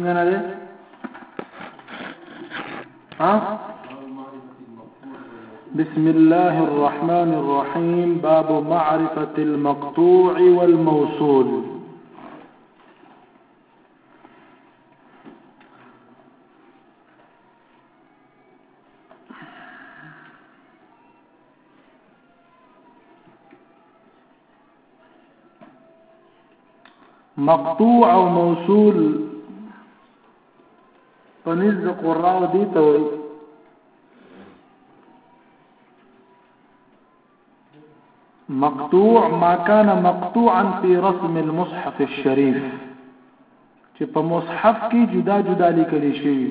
من ها بسم الله الرحمن الرحيم باب معرفة المقطوع والموصول مقطوع او موصول پنځ د قراو دی ته وای مقطوع ما كان مقطوعا في رسم المصحف الشريف چې په مصحف کې جدا جدا لیکل شوی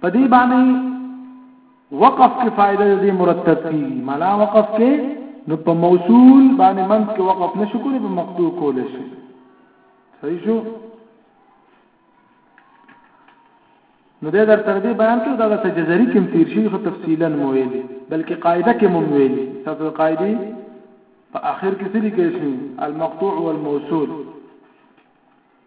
په دې باندې وقف کې فائدہ دې مرتب کی ملا وقف کې نو په موصول باندې من کې وقف نشو کولای په مقطوع کولای شي صحیح شو نو دا در تر دې بیان کې دا د جزري کوم تیر شي خو تفصیلا مو ویل بلکې قاعده کې مو ویل تاسو قاعده په اخر کې څه لیکل شي المقطوع والموصول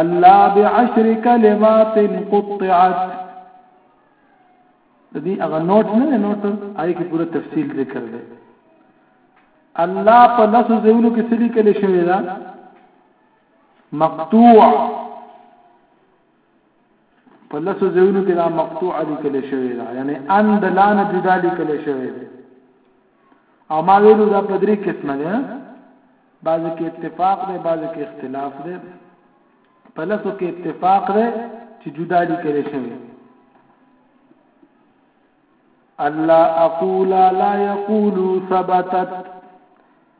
الله بعشر کلمات قطعت د دې هغه نوټ نه نوټ آی کې پوره تفصیل ذکر دی الله په لاسو زیولو کې سړي کله شوی دا مقطوع په لسو ځایونو کې دا مقطوع لیکل شوی دا یعنی ان د لان جدا لیکل شوی دی او ما ویلو دا په درې قسمه ده بعضی کې اتفاق ده بعضی کې اختلاف ده په لسو کې اتفاق ده چې جدا لیکل شوی الله اقول لا يقول ثبتت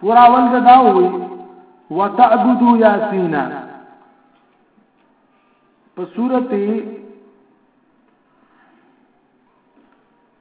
پورا ول دا وی وتعبدوا یاسینا په سورته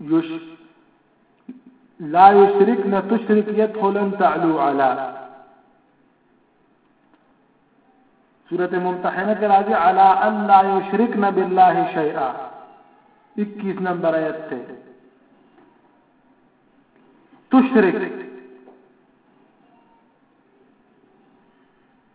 يش لا يشركنا تشرك يدخلن تعلو على سورة ممتحنة کے راضی على ان لا يشركنا بالله شيئا 21 نمبر آیت تے تشرك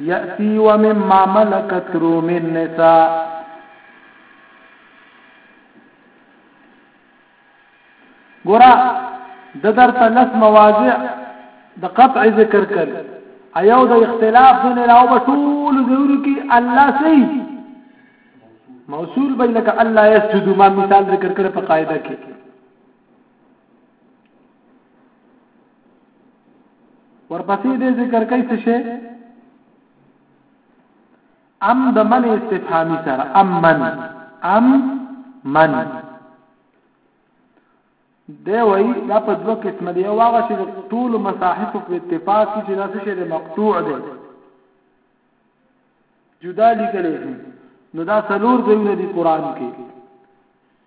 يأتي ومما ملكت روم النساء ګورا د درته لس مواضع د قطع ذکر کړ ایو د اختلاف دین راو په ټول ضروري کې الله سي موصول به لکه الله يسجد ما مثال ذکر کړ په قاعده کې ورپسې دې ذکر کوي څه شي ام د من استفهامي سره ام من ام من دی وای دا په دوه قسم دی یو هغه چې ټول مصاحف په اتفاق کې چې دا څه شی دی مقطوع دی جدا لیکل شي نو دا څلور ځایونه دي قران کې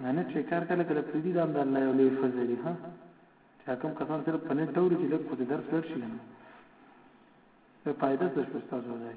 نه نه چې کار کله کله پریدي دا هم د الله یو لوی فضل دی ها چې کوم کسان صرف په نت ډول چې لږ خو د درس لړ شي نه په فائدہ څه شو تاسو ځای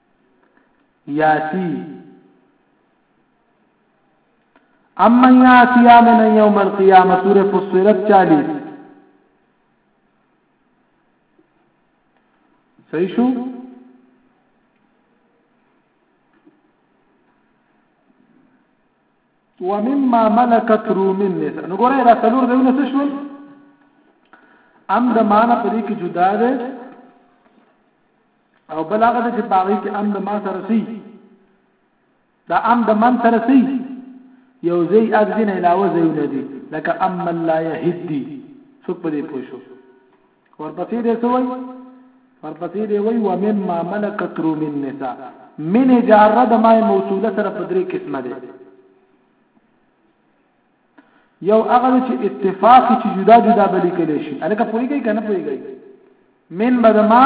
یاتی اما یاتی امن یوم القیامه سوره فصلت 40 صحیح شو ومما ملكت روم النساء نو ګورئ دا څلور دیونه څه شول ام د معنا په دې کې جدا ده او بل هغه چې پاغي کې ام د ما سره سي دا ام د من سره سي یو زی ارزین علاوه زیونه دي لکه ام من لا يهدي څوک په دې پوښو ورپسې دې سوي ورپسې دې وای و مما ملکت رو من نساء من جارد ما موصوله سره په درې قسمه ده یو هغه دی چې اتفاق چې جدا جدا به لیکل شي الکه پوهیږي کنه پوهیږي من به د ما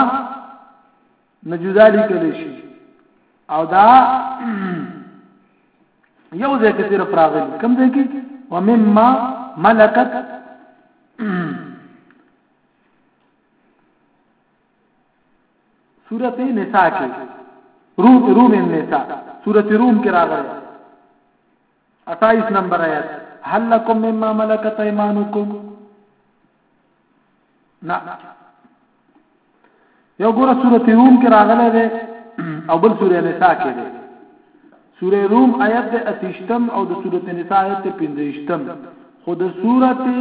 نه جدا لیکل شي او دا یو ځای کې صرف راغلی کوم ځای کې ومما ملکت سورته نساء کې روم روم النساء سورته روم کې راغلی 28 نمبر آیات هل لكم مما ملكت ايمانكم نه یو ګوره سورته روم کې راغله ده او بل سورې نساء کې ده سورې روم آیت د اتیشتم او د سورته نساء آیت د پنځشتم خو د سورته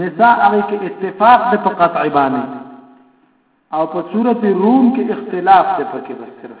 نساء هغه کې اتفاق د په قطع باندې او په سورته روم کې اختلاف د پکې بس صرف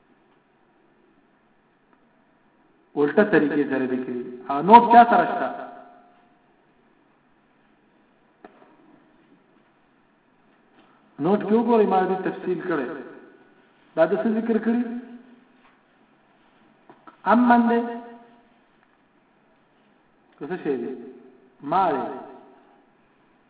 الټه طریقې سره لیکلي او نوټ چا سره شته نوټ کې وګورئ ما دې تفصیل کړی دا د څه ذکر کړی ام من دې څه شي دی ما دې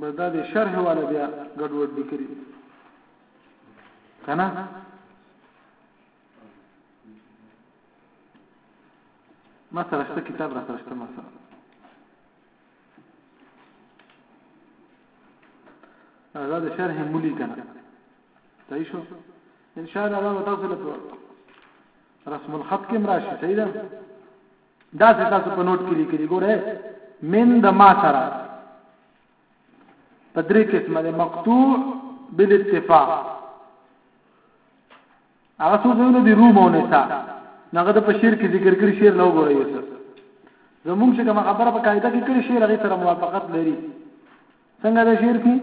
بدا د شرح والا بیا ګډوډ لیکري کنه ما سره شته کتاب را سره شته ما سره دا د شرح مولي کنه صحیح شو ان شاء الله دا تاسو له رسم الخط کې مراشي صحیح ده دا څه تاسو په نوٹ کې لیکلي ګوره من د ما سره په درې قسمه ده مقطوع بالاتفاق هغه څو ځونه دي روم او نساء هغه د بشیر کې ذکر کړی شعر نو ګوره یو څه زمونږ چې کوم خبره په قاعده کې کړی شعر هغه سره موافقت لري څنګه د شعر کې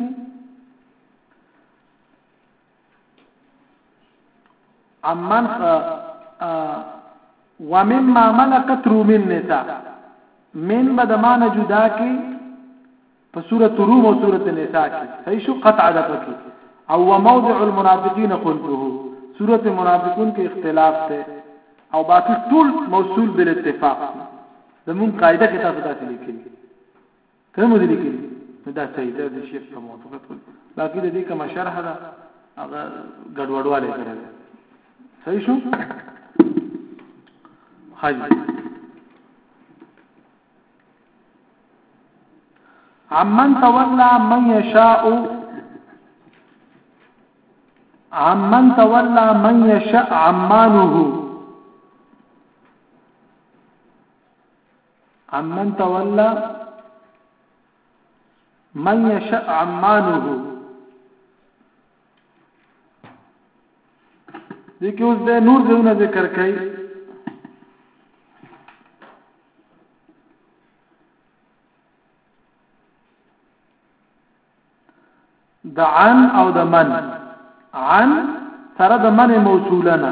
امن خ ومما ملکت روم النساء من به د معنی جدا کی په سورۃ روم او سورۃ النساء کې صحیح شو قطع ده پکې او وموضع المنافقین قلته سورۃ منافقون کې اختلاف ته او باقی ټول موصول بل اتفاق زمون قاعده کې تاسو ته لیکلي کله مو دې لیکلي نو دا صحیح ده د شیخ په موافقت کول باقي د دې کومه شرح ده هغه ګډوډواله کړه صحیح شو حج عمن تولى من يشاء عمن تولى من يشاء عمانه امن تولى من يشاء عمانه دي کې اوس د نور ځونه ذکر کړي د عن او د من عن سره د من موصولنا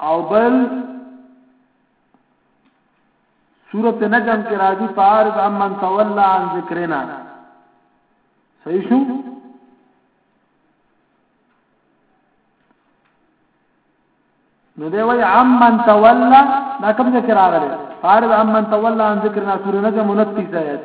او بل سورت نجم کې راځي فارض امن تولى عن ذکرنا صحیح شو نو دی وای عمن تولى دا کوم ذکر راغلی فارض عمن تولى عن ذکرنا سورۃ نجم 29 آیت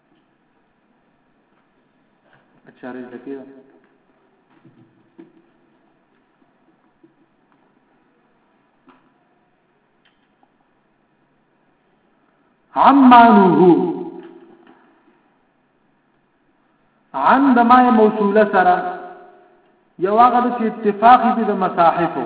چارج لکه ده عمانوه عن د ما موصوله سره یو هغه چې اتفاقی دي د مصاحفو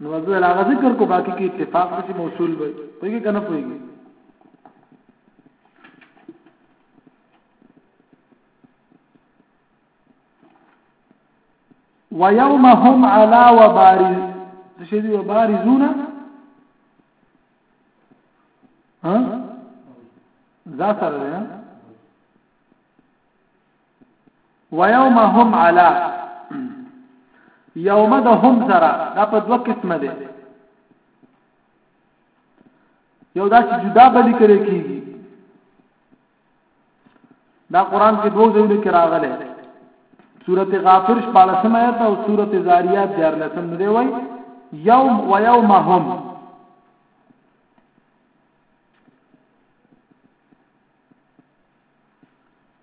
نو زه لا ذکر کو باقی کې اتفاق دې موصول وي پوهیږي کنه پوهیږي ويوم هم على وبارز شي دي وبارزون ها ذا سره ويوم هم على يوم د هم سره دا په دوه قسمه دي یو دا چې جدا بلی کړی کیږي دا قران کې دوه ځایونه کې راغلي سورته غافر 14 آیت او سورته زاریات 14 نه دی وای یوم و یومهم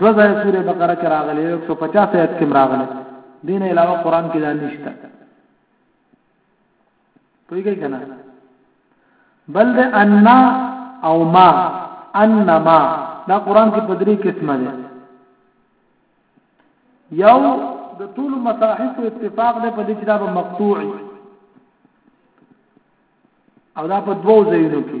دو ځای سوره بقره کې راغلي 150 آیت کې راغلي دین علاوه قران کې دا نشته پوهیږئ کنه بل د ان او ما انما دا قران کې په درې قسمه ده یو د ټول مصاحف اتفاق ده په دې چې دا به مقطوعي او دا په دوو ځایونو کې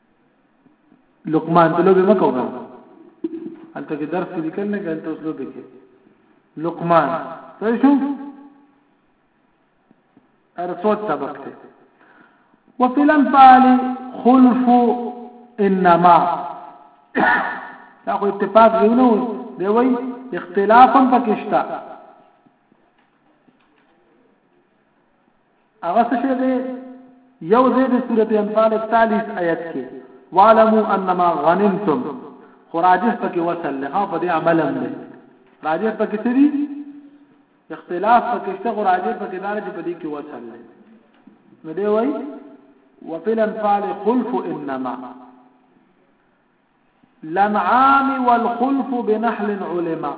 لقمان ته لوبه مکو غل انته کې درس کې لیکل نه غل ته اوس لوبه کې لقمان صحیح شو ارسوت سبق ته وفي الانفال خلف انما دا خو اتفاق دی نو دی وای اختلاف هم پکې شته هغه څه شی دی یو ځای د سورته انفال 41 آیت کې وعلموا انما غنمتم خراجه پکې وصل له په دې عمل هم دی راجه پکې څه دی اختلاف پکې څه خراجه پکې دار چې په دې کې وصل دی نو دی وای وفي الانفال خلف انما لنعام والخلف بنحل علماء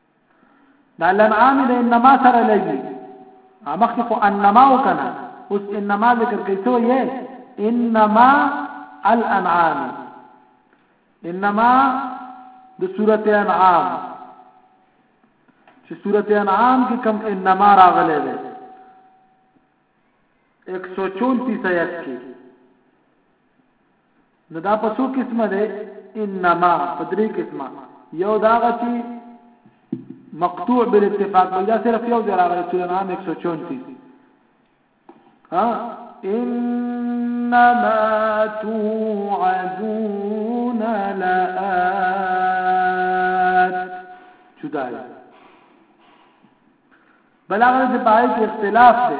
دا لنعام د انما سره لګي مخکې خو انما وکنه اوس انما ذکر کوي څو یې انما الانعام انما د سورته انعام چې سورته انعام کې کم انما راغلي ده 134 آیت کې نو دا په څو قسمه ده انما په درې قسمه یو دا غچی مقطوع بالاتفاق بل دا صرف یو ځای راغلی سورې انعام 134 ها انما توعدون لآت جدا ده بلاغه چې پای کې اختلاف دی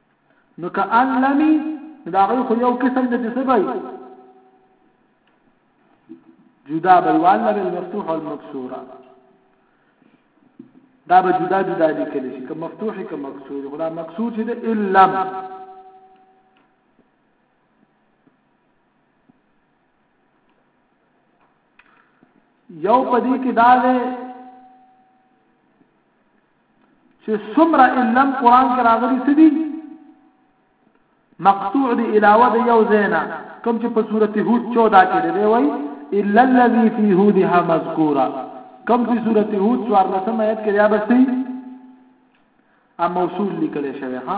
نو که ان لمی نو دا غي خو یو قسم د جسد وي جدا به والله بالمفتوح والمكسوره دا به جدا جدا لیکل شي که مفتوح که مکسور خدا مکسور چې د علم یو پدې کې دا ده چې څومره علم قران کې راغلي څه دي مقطوع دی علاوه د یو زینا کوم چې په سورته هود 14 کې دی وای الا الذي في هودها مذکورا کوم چې سورته هود 14 آیت کې یا بسې ا موصول لیکل شوی ها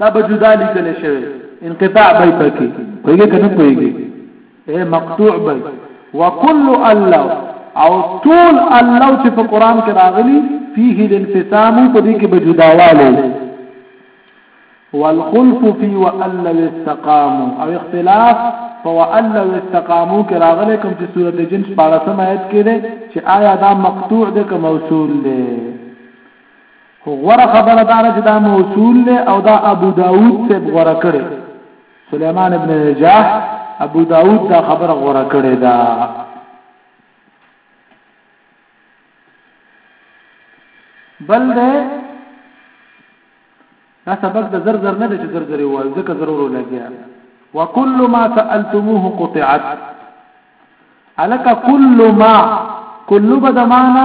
دا به جدا لیکل شوی انقطاع به پکې پوهیږي کنه پوهیږي اے مقطوع به وکل الله او طول الله چې په قران کې راغلي فيه الانفصام په دې کې به جداواله والخلف في وألا واستقاموا او اختلاف فوألا واستقاموا کې راغلي کوم چې سورته جن 14 آیت کې ده چې آیا دا مقطوع ده که موصول ده خو غوره خبره دا ده چې دا موصول دی او دا ابو داود صاحب غوره کړی سليمان ابن نجاح ابو داود دا خبره غوره کړی ده بل ده دا سبق د زر زر نه چې زر زر وایي ځکه ضرور لګیا وکل ما سالتموه قطعت الک کل ما کل بدمانا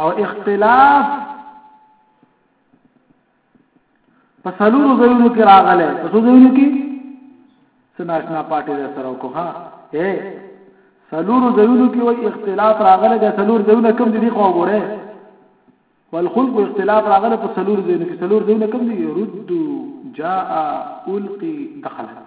او اختلاف په سلورو ځایونو کې راغله په څو ځایونو کې سناشنا پارټي د سره وکړه اے سلورو ځایونو کې وای اختلاف راغله د سلور ځایونه کم دي خو وګوره والخلق اختلاف راغله په سلور ځایونو کې سلور ځایونه کم دي رد جاء القي دخلت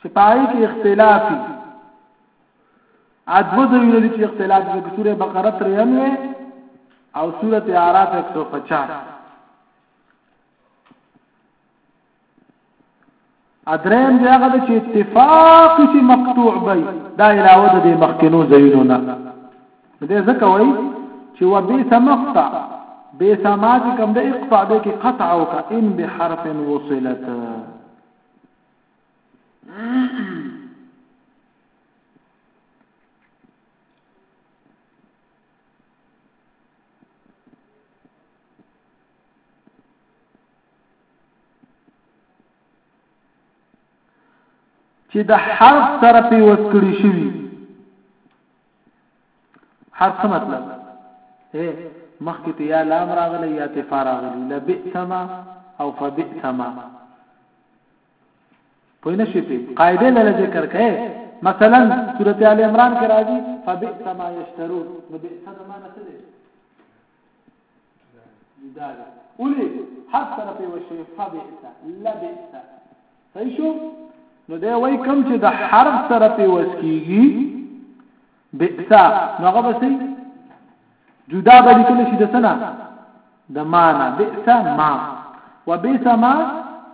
چې پای کې اختلافي ادو ځایونه دي چې اختلاف دي سوره بقره 93 او سوره اعراف 150 ادریم دی هغه چې اتفاق چې مقطوع وي دا علاوه د مخکینو ځایونو نه نو دې ځکه وایي چې و بې سمقطع بې سما چې کوم د اقطع به کې قطع او کا ان به حرف وصلت چې د حرف سره پیوست کړی شوی حرف څه مطلب اے مخکې ته یا لام راغلی یا ته فا راغلی لبئتما او فبئتما پوه نه شي په قاعده لاله ذکر کړي مثلا سورته ال عمران کې راځي فبئتما یشترون نو بئتما څه ده دا دی ولې هر سره په وشي فبئس لبئس صحیح شو نو دا وای کوم چې د حرف سره په وس کیږي بئس نو هغه بسې جدا به لیکل شي د سنه د معنا بئس ما وبئس ما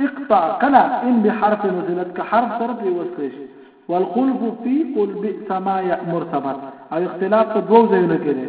اقطع كلا ان بحرف نزلت كحرف سره په وس کړی شي والخلف في قل بئس ما يأمر ثبت او اختلاف په دوو ځایونو کې دی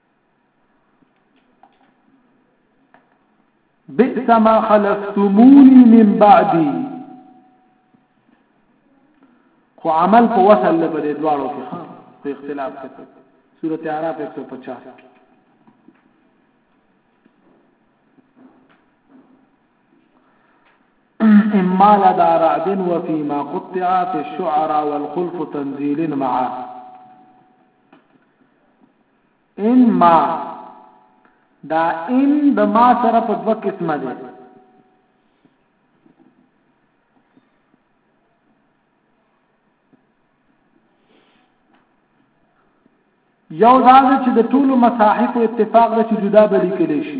بئس ما خلفتموني من بعدي خو عمل په وصل له بده دواړو کې ها په اختلاف کې سورته اعراف 150 کې امال دا رعد وفي ما قطع في الشعراء والخلف تنزيل معا ان ما دا ان د ما سره په دوه قسمه ده یو دا چې د ټولو مصاحف اتفاق د چې جدا بلی کلی شي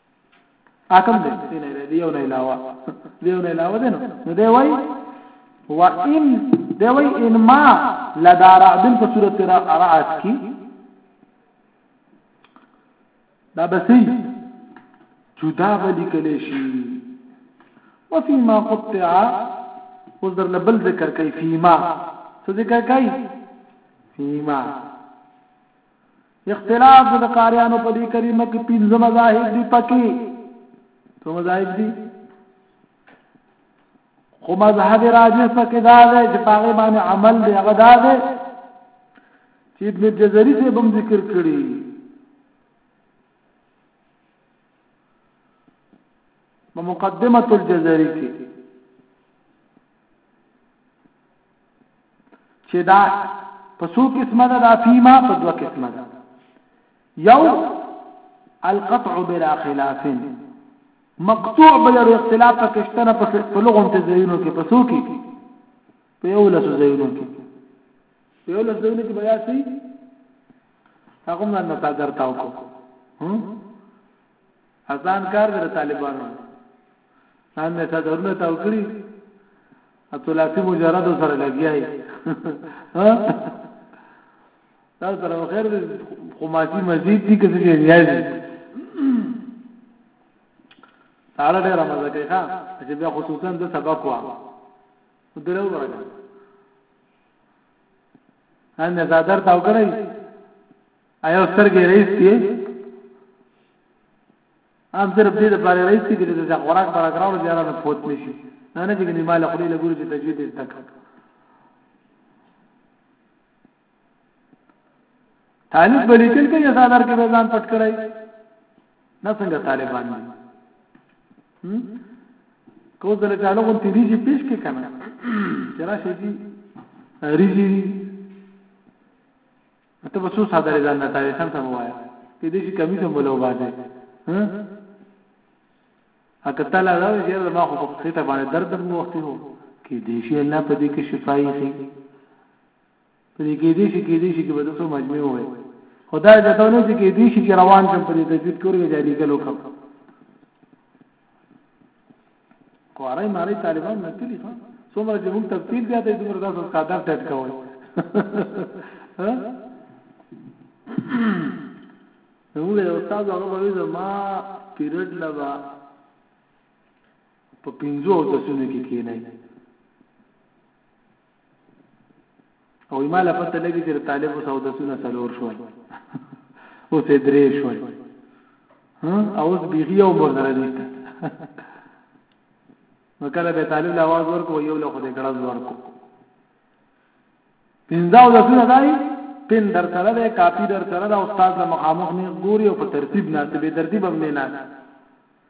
اکم دې دې نه دې یو نه علاوه دې یو نه علاوه دې نو دې وای و ان دې وای ان ما لدار عدن په صورت را ارعات کی دا بسې جدا ولي کلی شي وفيما قطع اوس در لبل ذکر کوي فيما څه ذکر کوي فيما اختلاف د قاریانو په دې کلمه کې پنځه مذاهب دي پکې څو مذاهب دي خو مذهب راجح پکې دا دی چې هغه باندې عمل دی هغه دا دی چې ابن جزري څه بم ذکر کړی په مقدمه الجزري کې چې دا په څو قسمه ده دا فيما په دوه قسمه ده یو القطع بلا خلاف مقطوع بلا اختلاف پکشتنه په لغون ته زینو کې په څو کې په یو لاسو زینو کې په یو لاسو زینو کې بیا سي هغه نه تا درتاو کو هم اسان کار دی طالبانو نن نه صدرونه تاو کړی اتلاسی مجرد سره لګیای دا سره خیر دی خماسی مزید دی کسی جی نیای دی تعالی ډیر مزه کوي ښا چې بیا خصوصا د سبق وا درو ورګه ان زادر تاو کړی ایو سترګې رئیس دی ام تر دې د بار رئیس کې د خوراک پر اګراو بیا را پوت نشي نه نه چې نیمه له خلی لګوري چې تجوید دې تک طالب بلی تل کې یزادار کې ځان پټ کړای نه څنګه طالبان دي کو دل چالو کوم تیریږي پیش کې کنه چې راشي دي ریږي ته به څو ساده ځان نه تاوي سم سم وایا کې دې چې کمی سم بلو باندې ها اګه تعالی دا چې ما خو په خېټه باندې درد مو وخت هو کې دې شي الله په دې کې شفای شي په دې کې دې شي کې دې شي کې به تاسو مجموع وي خدای دې ته نه چې کې دې شي روان شم په دې تجوید کورګه جاری کلو کوم کوارای مارای طالبان نه کلی ښه څومره چې موږ تفصیل زیاتې دومره تاسو قدر ټټ کوئ موږ یو استاد هغه وایي زما پیریډ لبا په پنځو او دسونه کې کېنای او ما لا پته لګی چې طالب او سودسونه سلور شول او سه درې شول ها اوس بیغي او مر سره نشته نو کله به طالب لا आवाज ورکو یو له خدای ګړز ورکو پینځاو لسونه دای پین در سره ده کاپی در سره ده استاد له مخامخ نه ګوري او په ترتیب نه ته به ترتیب هم نه نه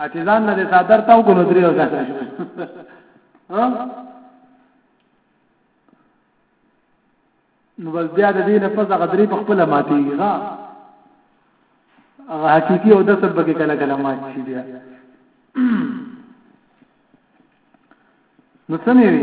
اته ځان نه صدر تاو کو نو درې او ځان ها نو بس بیا د دې نه پس هغه درې په خپل ماتيږي ها هغه حقيقي او د سب کې کله کله مات شي بیا نو څه نه وي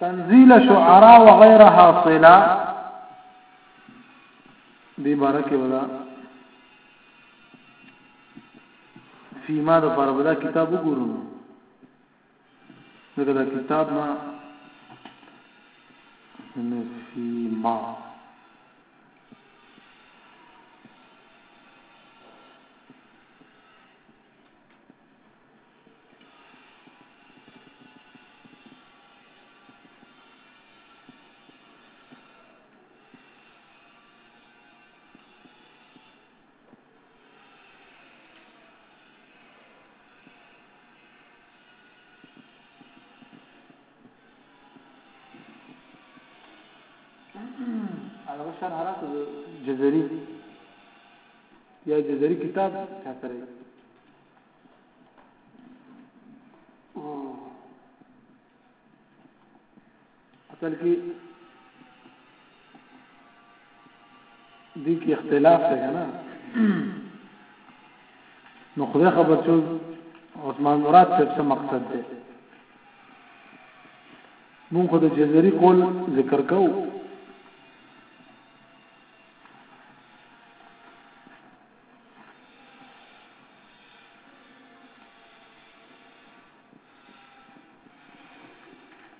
تنزيل شعراء وغيرها صلة دي بارك ودا فيما ده پر بدا کتاب وګورم ځکه دا کتاب ما نفي ما هغه شرح راته جزري یا جزري کتاب چا سره اصل کې دي کې اختلاف دی کنه نو خدای خبر چې عثمان مراد څه مقصد دی مونږ خو د جزري قول ذکر کوو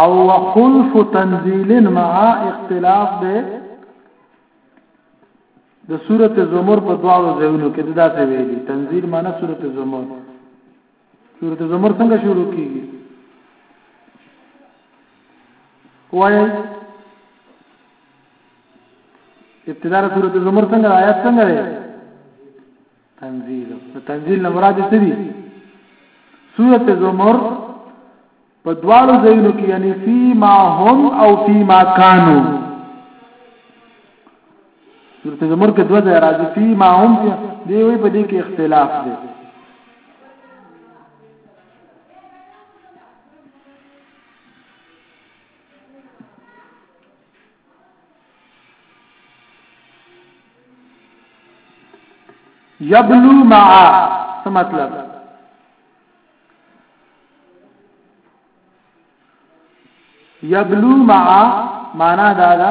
او وخلف تنزيل مع اختلاف ده د سورته زمر په دواړو ځایونو کې دا څه ویلي تنزيل معنی سورته زمر سورته زمر څنګه شروع کیږي وایي ابتدار سورته زمر څنګه آیات څنګه ده تنزيل نو تنزيل نه مراد څه دي سوره زمر په دواړو ځایونو کې یعنی فی ما هم او فی ما کانو سوره زمر کې دوه ځای راځي فی ما هم دی وی په دې کې اختلاف دی یبلو مع څه مطلب یبلو مع معنا دا ده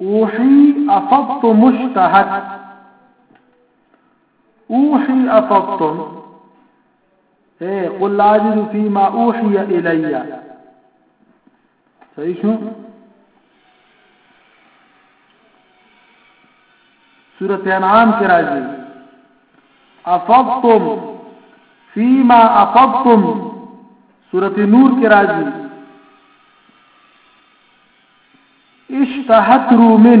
أوحي أفضت مشتهت أوحي أفضتم إيه قل لا أجد فيما أوحي إلي صحيح طيب شو سورة أنعام كراجي أفضتم فيما أفضتم سورة نور كراجي فحتر من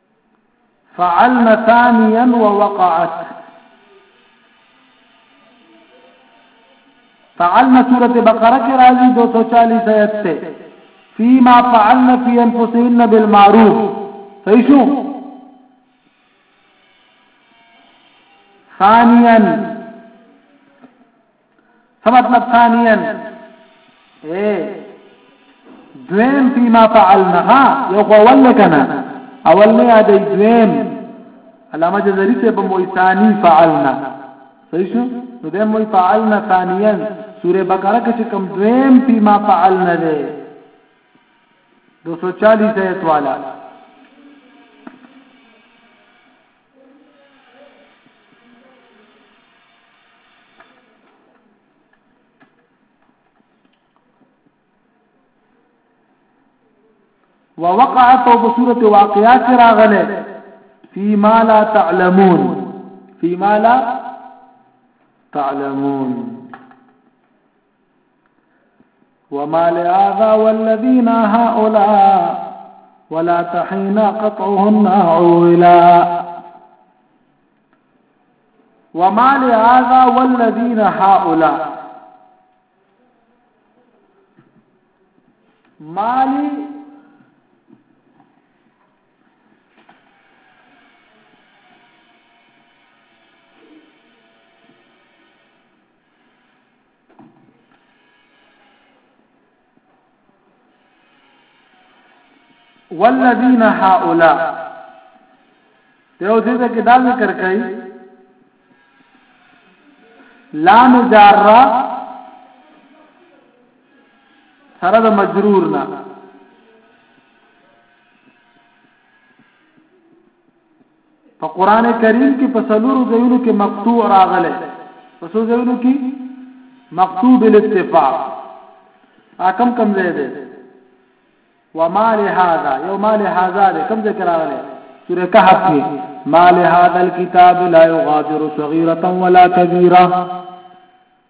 فعلنا ثانيا ووقعت فعلنا سورة بقرة کے راضی دو سو چالیس آیت سے فيما فعلنا في أنفسهن بالمعروف فيشو ثانيا څه مطلب ثانيا اے دویم فيما فعلنا یو قول لکنه اول نه یادې دویم علامه جزری ته په موي ثاني فعلنا صحیح شو نو د موي فعلنا ثانيا سوره بقره کې چې کوم دویم فيما فعلنا ده 240 ایت والا ووقعت او بصورت واقعات راغله فيما لا تعلمون فيما لا تعلمون وما لهذا والذين هؤلاء ولا تحين قطعهن عولا وما لهذا والذين هؤلاء مالي والذین هؤلاء دیو دې کې دا ذکر کړي لا مجرا سره د مجرور نه په قران کریم کې په سلورو ځایونو کې مقطوع راغلی په څو ځایونو کې مقطوع بالاتفاق اکم کم ځای دی وما لهذا یو ما لهذا ده کم ذکر راغلی سوره کهف کې ما لهذا الكتاب لا يغادر صغيره ولا كبيره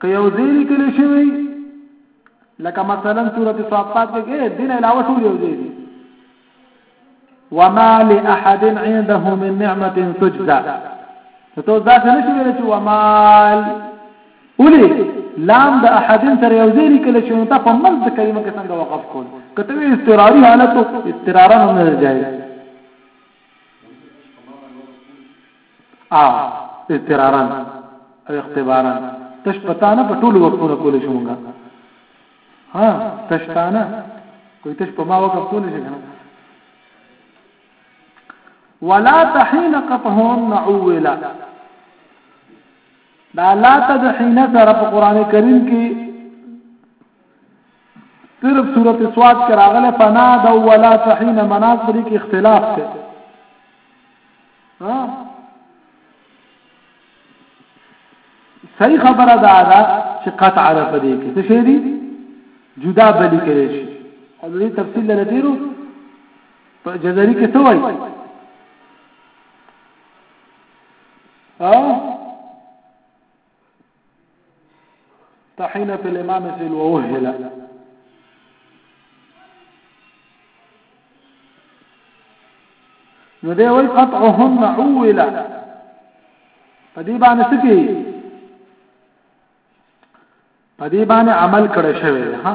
که یو ځای لیکل شوی لکه مثلا سوره صافات کې دین علاوه ټول یو ځای دي وما لاحد عنده من نعمه تجزى ته دا څه نشي ویل چې ومال اولی لام د احدن سره یو ځای لیکل شي نو تاسو مل د کلمه کې څنګه وقف کول کته استراری حالت استرارا نه جایز آ اضطرارا او اختبارا تش پتانه په ټولو وختونو کولې شو مونږه ها تشتانه کوئی تش په ما وکړ کول شي کنه ولا تحين قطهن عولا دا لا تدحين سره په قران کریم کې صرف سورته سواد کې راغله فنا دا ولا تحين مناظر کې اختلاف ته ها صحیح خبره ده دا چې قطع را پدې کې څه شي دي جدا بلی کړي شي او دې تفصیل لره دیرو په جزري کې څه وایي ها تحينة الإمام سيل ووهل نو دی وای قطعهن عولا په دې باندې سکی په دې باندې عمل کړی شوی ها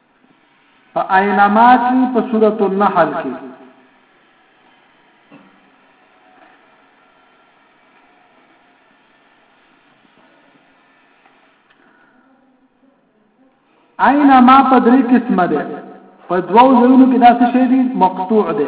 په اينما کی په سورة النحل کی اينما په درې قسمه ده په دوو ځایونو کې داسې شی دی مقطوع ده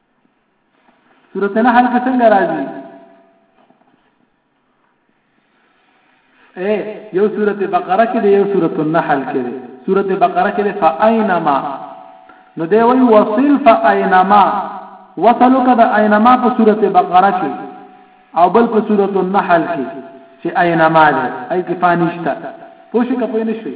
سورۃ النحل کې څنګه راځي اے یو سورۃ بقره کې دی یو سورۃ النحل کې دی سورۃ بقره کې دی فاینما نو دی وی وصل فاینما وصلک د اينما په سورته بقره کې او بل په سورته النحل کې چې اينما ده اي کې فانشتا پوښي کپې نشوي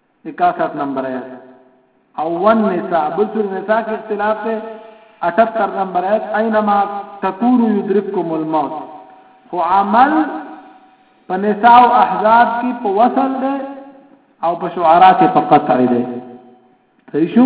نکاح سات نمبر آیت او ون نساء بل سور نساء کې اختلاف ته 78 نمبر آیت اينما تکونو یدرککم الموت خو عمل په نساء او احزاب کې په وصل ده او په شعرا کې په قطع ده صحیح شو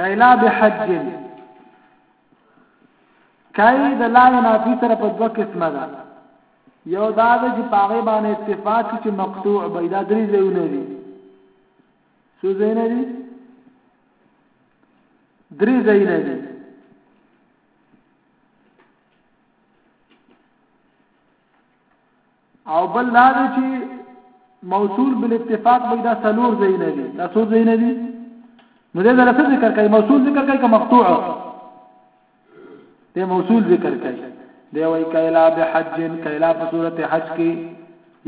کایلا بحج کای د لا نافی سره په دوه قسمه ده یو دا ده چې پاغه باندې اتفاق چې مقطوع بيدا درې ځایونه دي څو ځایونه دي درې ځایونه دي او بل دا دی چې موصول بالاتفاق به دا سلور زین دي دا څو زین دي نو دې درته ذکر کوي موصول ذکر کوي که مقطوع دې موصول ذکر کوي دی وای کایلا به حج کایلا په صورت حج کې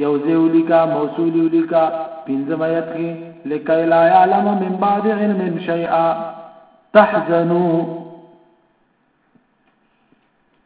یو زیولی کا موصول یولی کا پنځم آیت کې لکایلا یعلم من بعد علم شیئا تحزنوا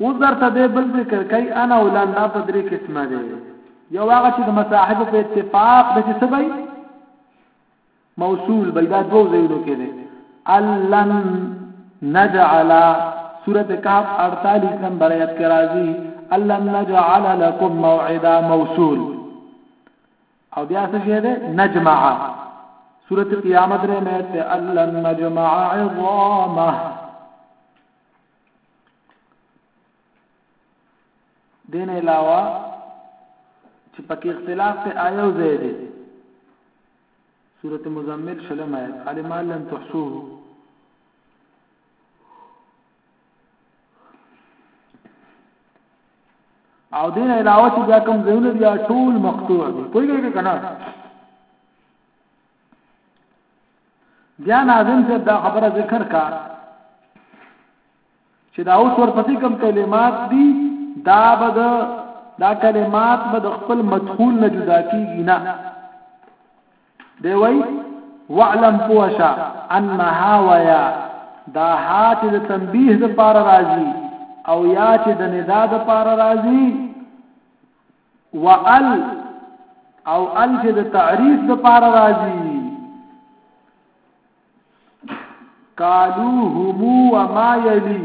اوس درته به بل ذکر کوي انا ولن دا په درې قسمه دي یو هغه چې د مصاحب په اتفاق د څه وي موصول بل دا دوه ځایونو کې دي الن نجعل سورۃ کهف 48 نمبر آیت کې راځي الن نجعل لكم موعدا موصول او بیا څه شی ده نجمع سورۃ قیامت ره مې ته الله نجمع عظامه دین علاوه چې پکې اختلاف ته آیو زه دي سورۃ مزمل شلم آیت علم لن تحصوه او دین علاوه چې بیا کوم ځایونه بیا ټول مقطوع دي پوهیږئ کنه بیا ناظم صاحب دا خبره ذکر کا چې دا اوس ورپسې کوم کلمات دي دا به دا کلمات به خپل مدخول نه جدا کیږي نه دی وای وعلم پوشا ان ها ويا دا ها چې د تنبيه د پار راځي او یا چې د ندا د پار راځي وال او ال چې د تعریف د پار راځي قالو هم وما يلي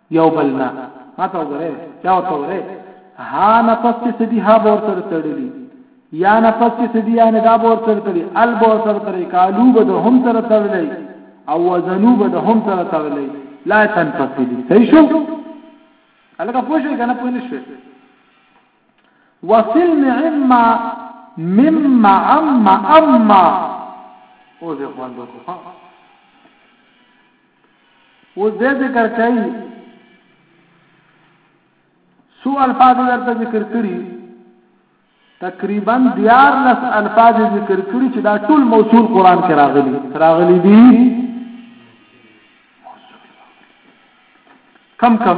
یو بل نه ما ته وګوره چا ورته وره ها نه پس چې سدي ها بور سره تړلي یا نه پس چې سدي یا نه دا بور سره تړلي ال بور سره تړلي کالو به د هم سره تړلي او وزنو به د هم سره تړلي لا تنفصل صحیح شو الګه پوه شئ کنه پوه نشئ وصل معما مما اما اما او زه خوان دوه اوس دې ذکر کوي سو الفاظ درته ذکر کړی تقریبا دیار لس الفاظ ذکر کړی چې دا ټول موصول قران کې راغلي راغلي دي کم کم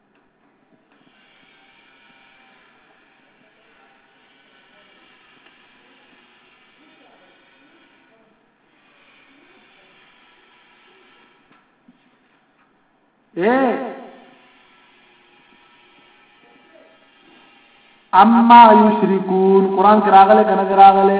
اما یشرکون قران کې راغله کنه راغله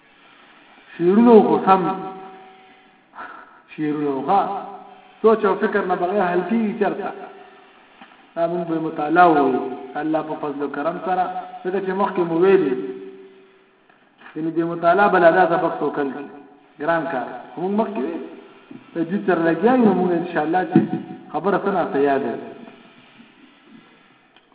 شعرونه خو سم شعرونه خو سوچ او فکر نه بغیر حل کیږي چرته دا موږ به مطالعه وو الله په فضل او کرم سره څنګه چې مخکې مو ویلي یعنی د مطالعه بل ادا سبق توکل ګران کار موږ مخکې د دې تر لګیا یو موږ ان شاء الله چې خبره سره ته یاد